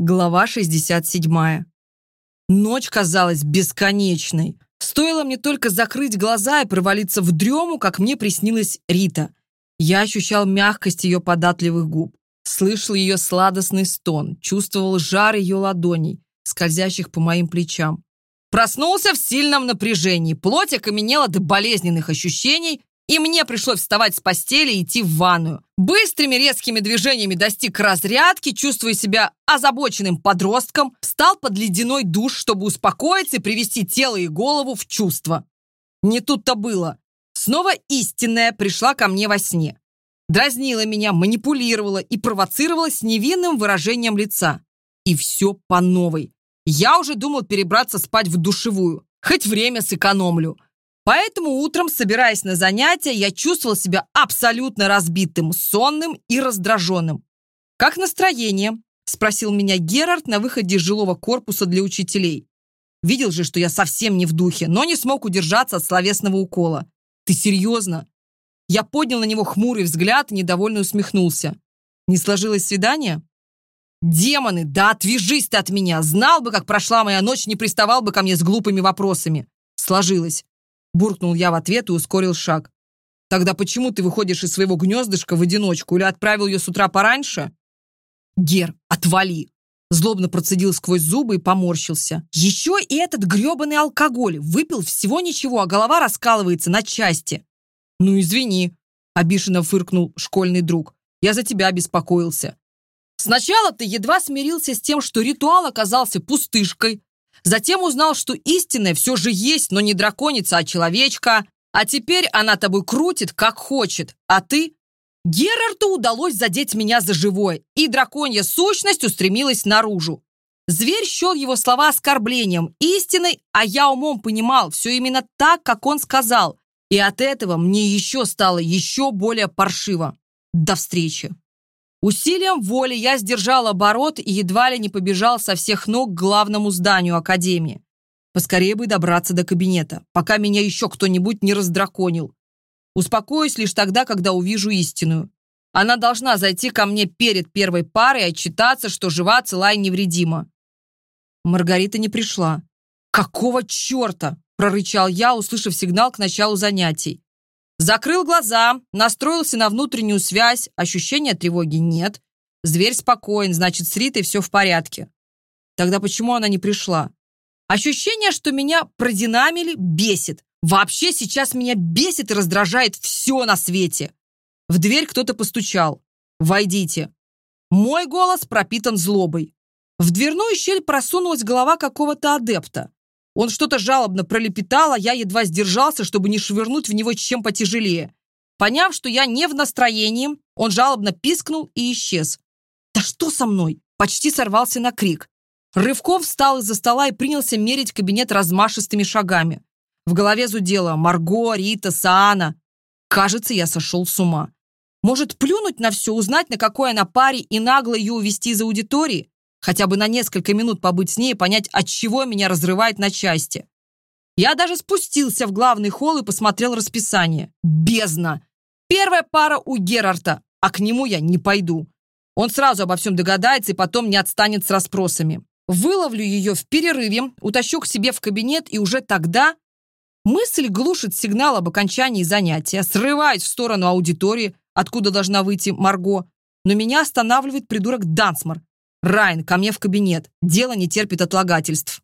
Глава 67. Ночь казалась бесконечной. Стоило мне только закрыть глаза и провалиться в дрему, как мне приснилась Рита. Я ощущал мягкость ее податливых губ, слышал ее сладостный стон, чувствовал жар ее ладоней, скользящих по моим плечам. Проснулся в сильном напряжении, плоть окаменела до болезненных ощущений, и мне пришлось вставать с постели и идти в ванную. Быстрыми резкими движениями достиг разрядки, чувствуя себя озабоченным подростком, встал под ледяной душ, чтобы успокоиться и привести тело и голову в чувство. Не тут-то было. Снова истинная пришла ко мне во сне. Дразнила меня, манипулировала и провоцировала с невинным выражением лица. И все по новой. Я уже думал перебраться спать в душевую. Хоть время сэкономлю. Поэтому утром, собираясь на занятия, я чувствовал себя абсолютно разбитым, сонным и раздраженным. «Как настроение?» – спросил меня Герард на выходе из жилого корпуса для учителей. Видел же, что я совсем не в духе, но не смог удержаться от словесного укола. «Ты серьезно?» Я поднял на него хмурый взгляд и недовольно усмехнулся. «Не сложилось свидание?» «Демоны, да отвяжись ты от меня! Знал бы, как прошла моя ночь, не приставал бы ко мне с глупыми вопросами!» «Сложилось буркнул я в ответ и ускорил шаг. «Тогда почему ты выходишь из своего гнездышка в одиночку или отправил ее с утра пораньше?» «Гер, отвали!» Злобно процедил сквозь зубы и поморщился. «Еще и этот грёбаный алкоголь! Выпил всего ничего, а голова раскалывается на части!» «Ну, извини!» — обиженно фыркнул школьный друг. «Я за тебя беспокоился!» «Сначала ты едва смирился с тем, что ритуал оказался пустышкой, Затем узнал, что истинное все же есть, но не драконица, а человечка. А теперь она тобой крутит, как хочет. А ты? Герарду удалось задеть меня за живое, и драконья сущность устремилась наружу. Зверь счел его слова оскорблением, истиной, а я умом понимал все именно так, как он сказал. И от этого мне еще стало еще более паршиво. До встречи. Усилием воли я сдержал оборот и едва ли не побежал со всех ног к главному зданию Академии. Поскорее бы добраться до кабинета, пока меня еще кто-нибудь не раздраконил. Успокоюсь лишь тогда, когда увижу истинную. Она должна зайти ко мне перед первой парой и отчитаться, что жива, цела и невредима. Маргарита не пришла. «Какого черта?» – прорычал я, услышав сигнал к началу занятий. Закрыл глаза, настроился на внутреннюю связь, ощущения тревоги нет. Зверь спокоен, значит, с Ритой все в порядке. Тогда почему она не пришла? Ощущение, что меня продинамили, бесит. Вообще сейчас меня бесит и раздражает все на свете. В дверь кто-то постучал. «Войдите». Мой голос пропитан злобой. В дверную Он что-то жалобно пролепетал, а я едва сдержался, чтобы не швырнуть в него чем потяжелее. Поняв, что я не в настроении, он жалобно пискнул и исчез. «Да что со мной?» Почти сорвался на крик. Рывков встал из-за стола и принялся мерить кабинет размашистыми шагами. В голове зудела Марго, Рита, Саана. Кажется, я сошел с ума. Может, плюнуть на все, узнать, на какой она паре, и нагло ее увести из аудитории? хотя бы на несколько минут побыть с ней и понять, от чего меня разрывает на части. Я даже спустился в главный холл и посмотрел расписание. Бездна! Первая пара у Герарта, а к нему я не пойду. Он сразу обо всем догадается и потом не отстанет с расспросами. Выловлю ее в перерыве, утащу к себе в кабинет, и уже тогда мысль глушит сигнал об окончании занятия, срывает в сторону аудитории, откуда должна выйти Марго. Но меня останавливает придурок Дансмор. Райан, в кабинет. Дело не терпит отлагательств.